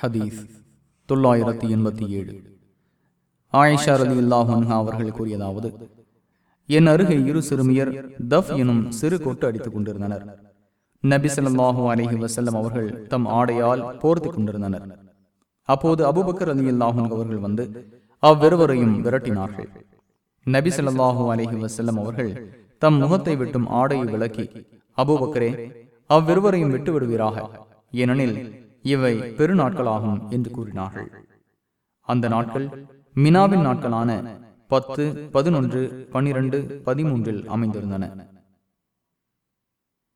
ஹதீஸ் தொள்ளாயிரத்தி எண்பத்தி ஏழு. ஆயிஷா அலி அல்லாஹன்ஹா அவர்கள் கூறியதாவது என் அருகே இரு சிறுமியர் தஃப் எனும் சிறு கொட்டு அடித்துக் கொண்டிருந்தனர். நபி ஸல்லல்லாஹு அலைஹி அவர்கள் தம் ஆடையால் போர்த்து கொண்டிருந்தனர். அப்போது அபுபக்கர் அலி அல்லாஹன் அவர்கள் வந்து அவ்விருவரையும் விரட்டினார்கள். நபி ஸல்லல்லாஹு அலைஹி வஸல்லம் அவர்கள் தம் முகத்தை விட்டும் ஆடையை விளக்கி அபுபக்கரே அவ்விருவரையும் விட்டு விடுவீராக ஏனெனில் இவை பெருநாட்களாகும் என்று கூறினார்கள். அந்த நாட்கள் மினாவின் நாட்களான பத்து பதினொன்று பனிரெண்டு பதிமூன்றில் அமைந்திருந்தன.